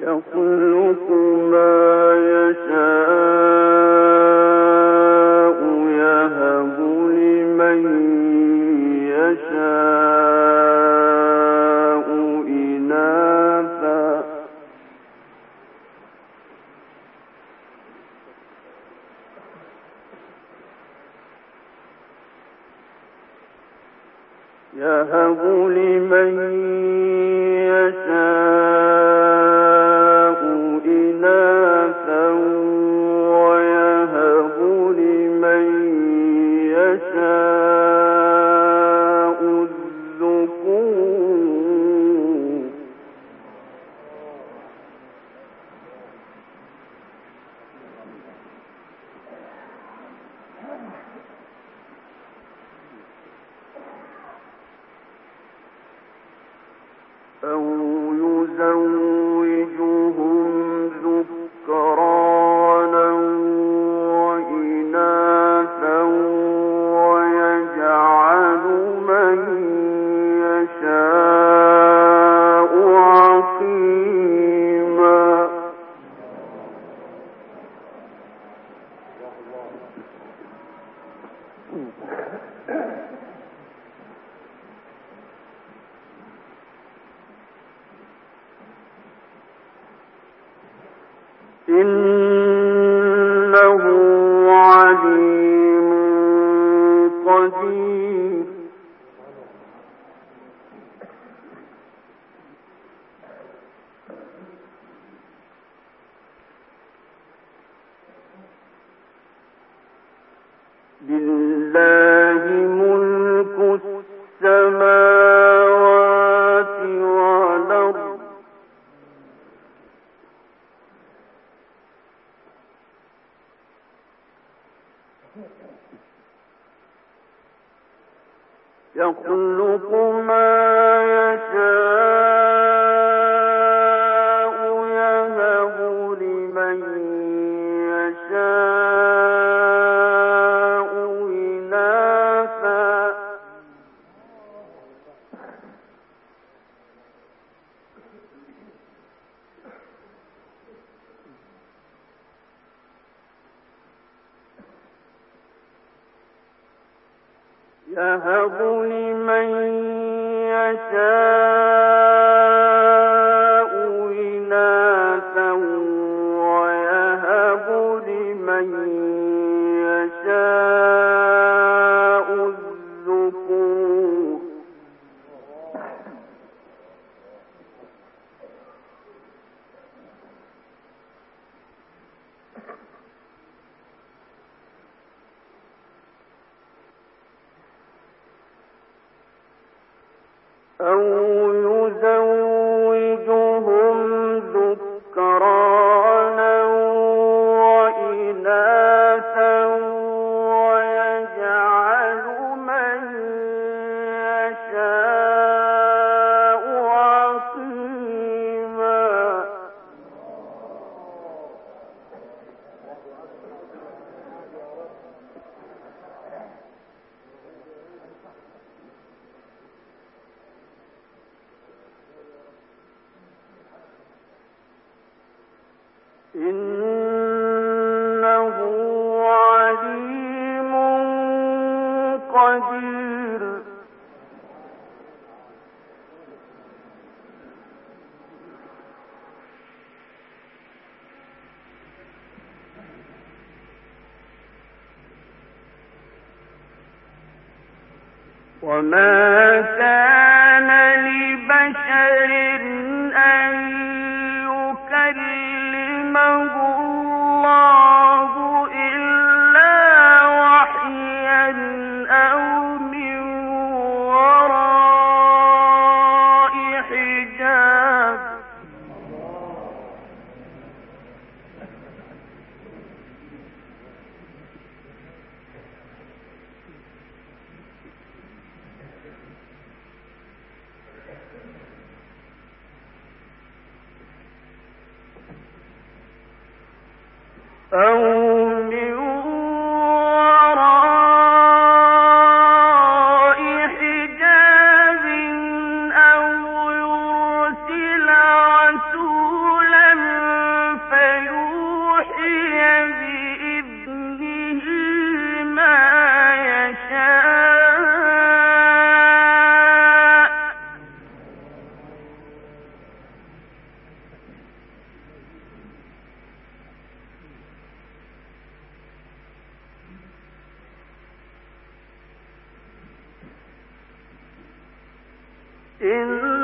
يخلق ما يشاء يخلق ما يشاء أو in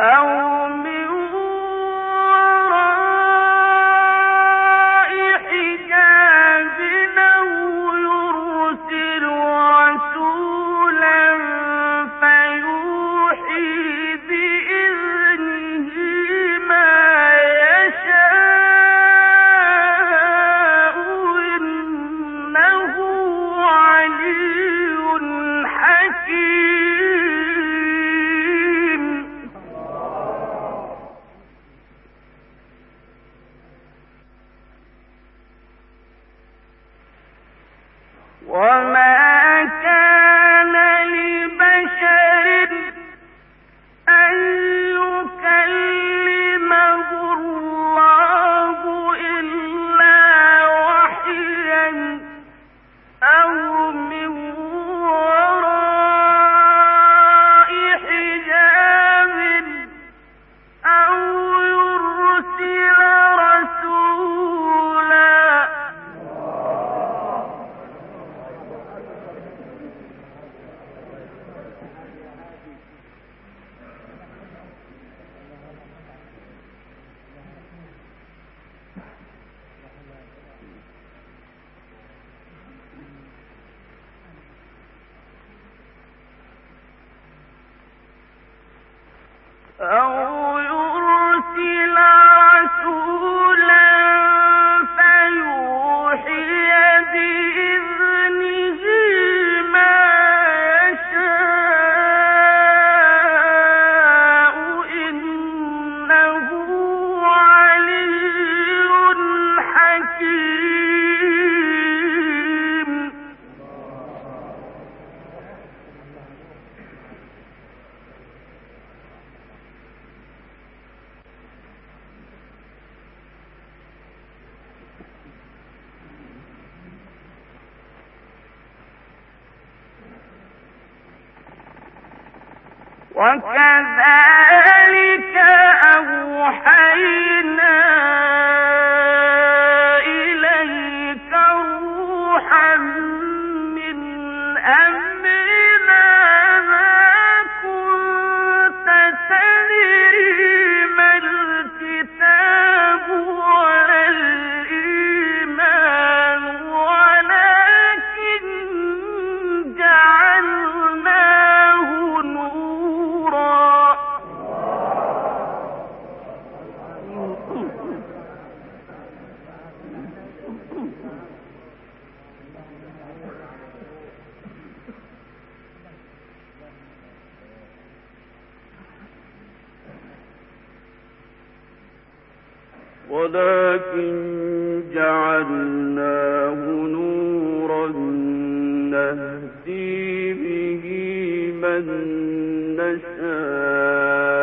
أو وكذلك أوحينا ولكن جعلناه نورا نهدي به من نشاء.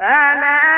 ألا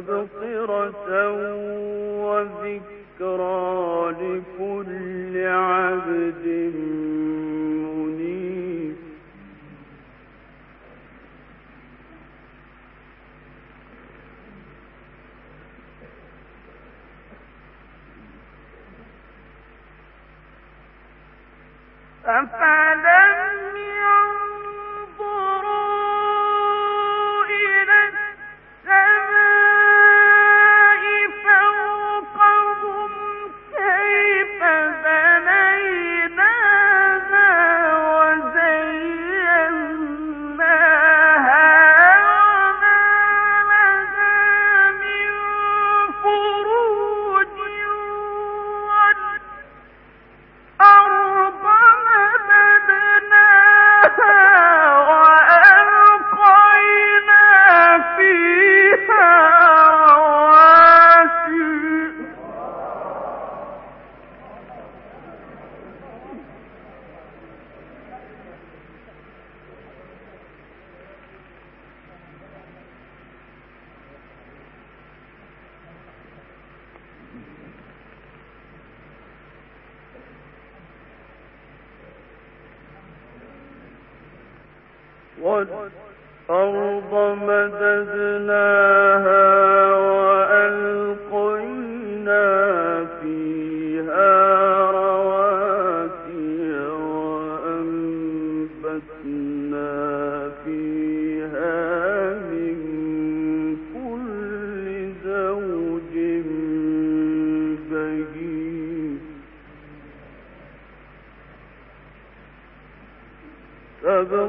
تبصرة وذكرى لكل عبد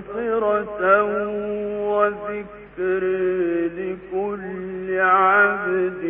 مغفرة وذكر لكل عبد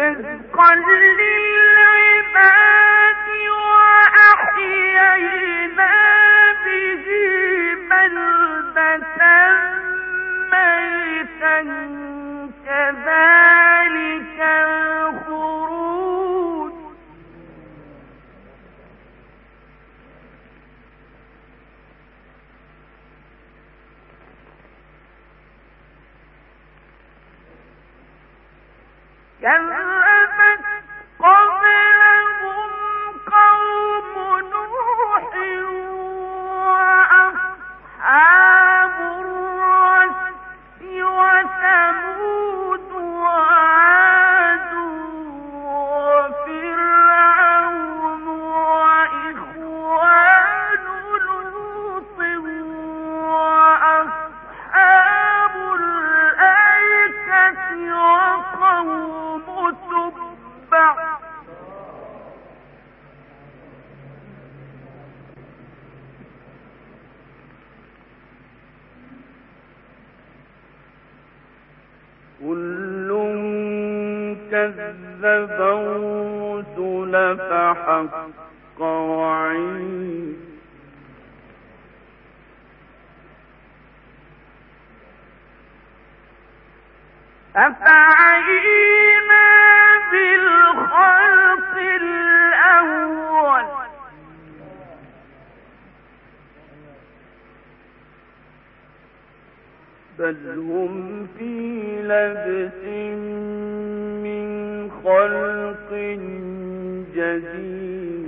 رزقا لي نَبْتٍ مِّنْ خَلْقٍ جَدِيدٍ.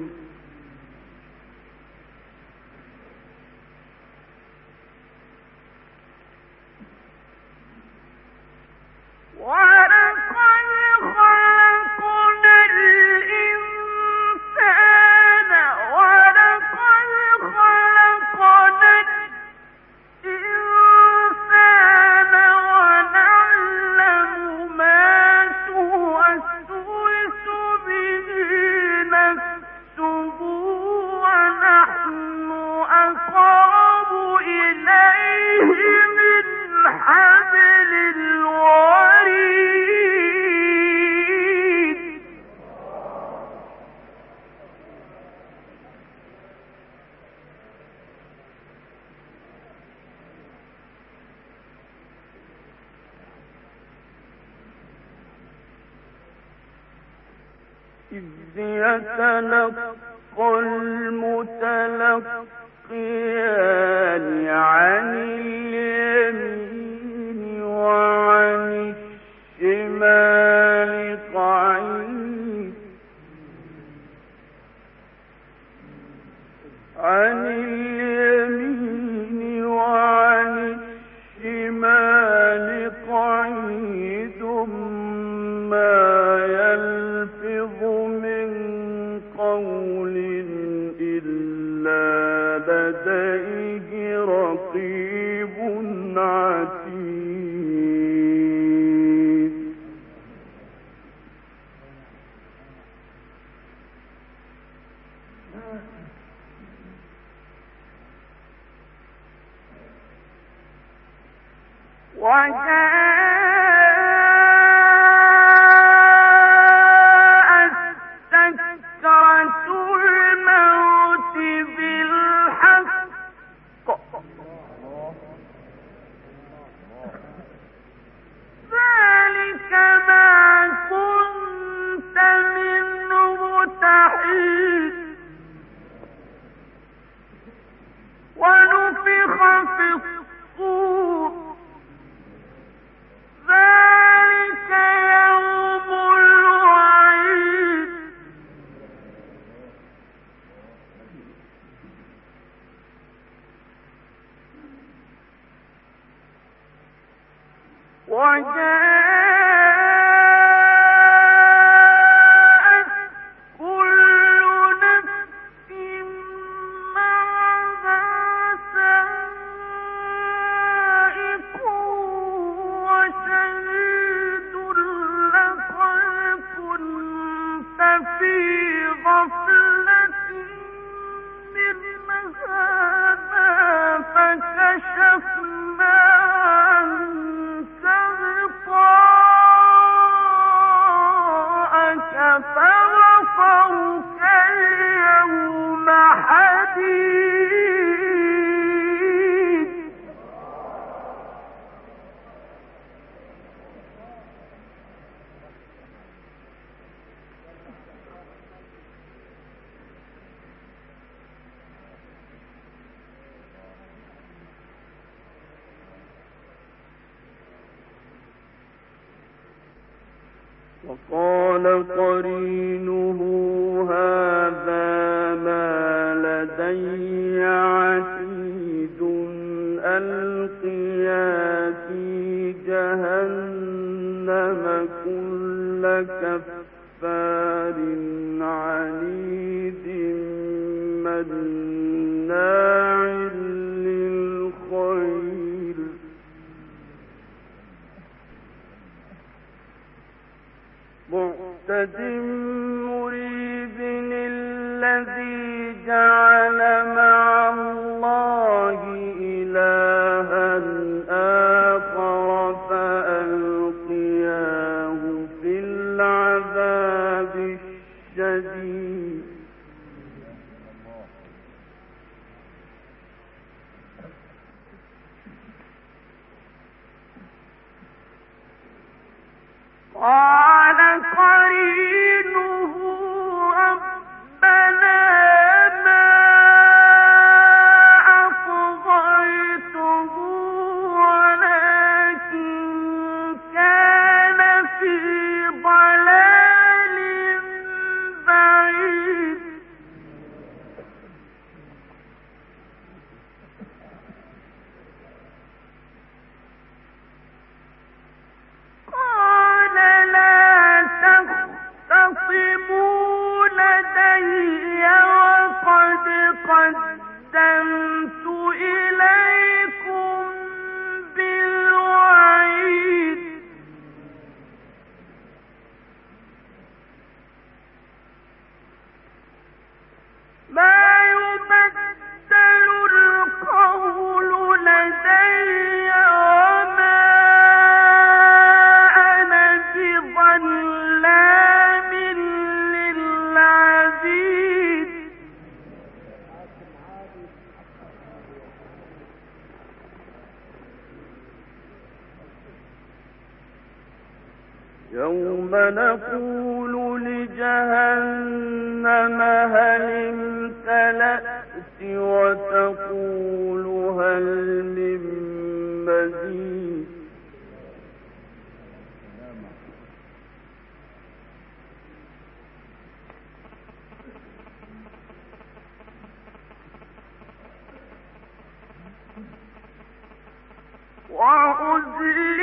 إذ يتلقى المتلقيان عن اليمين وعن الشمال قعيد. عن مهتد مريد الذي جعل مَعَ وأزلفت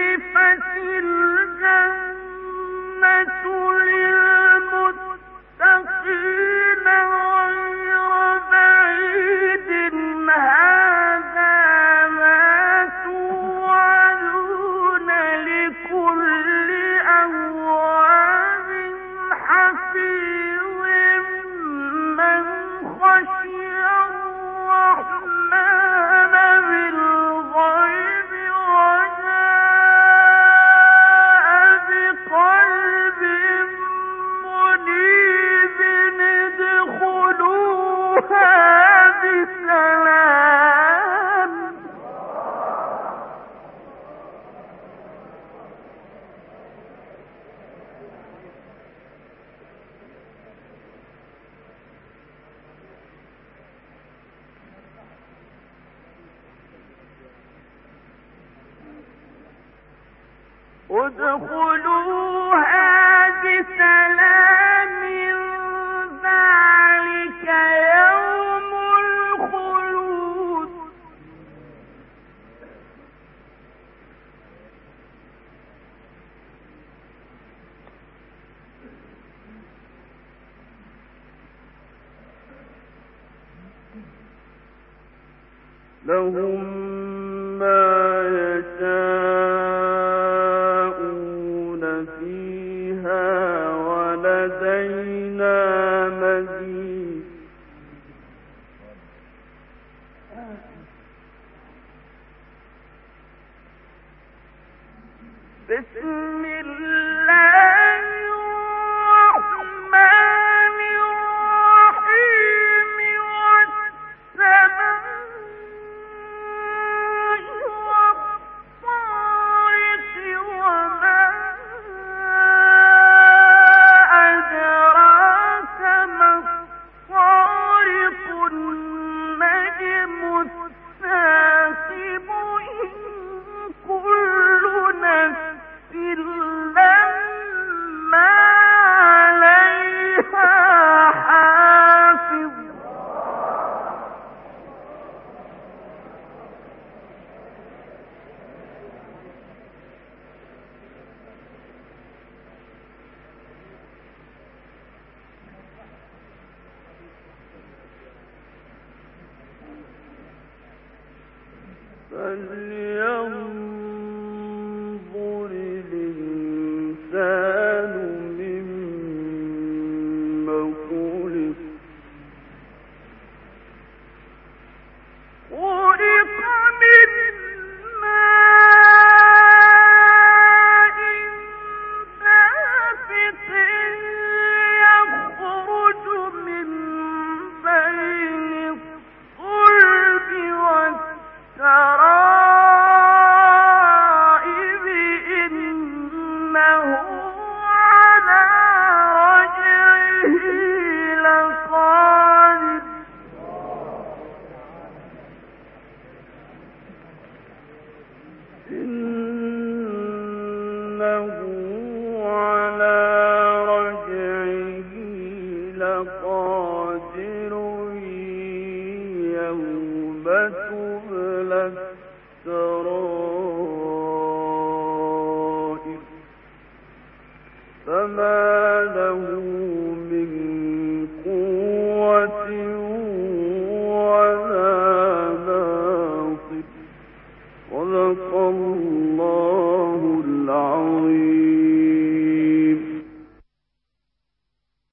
ادخلوها بسلام ذلك يوم الخلود. لهم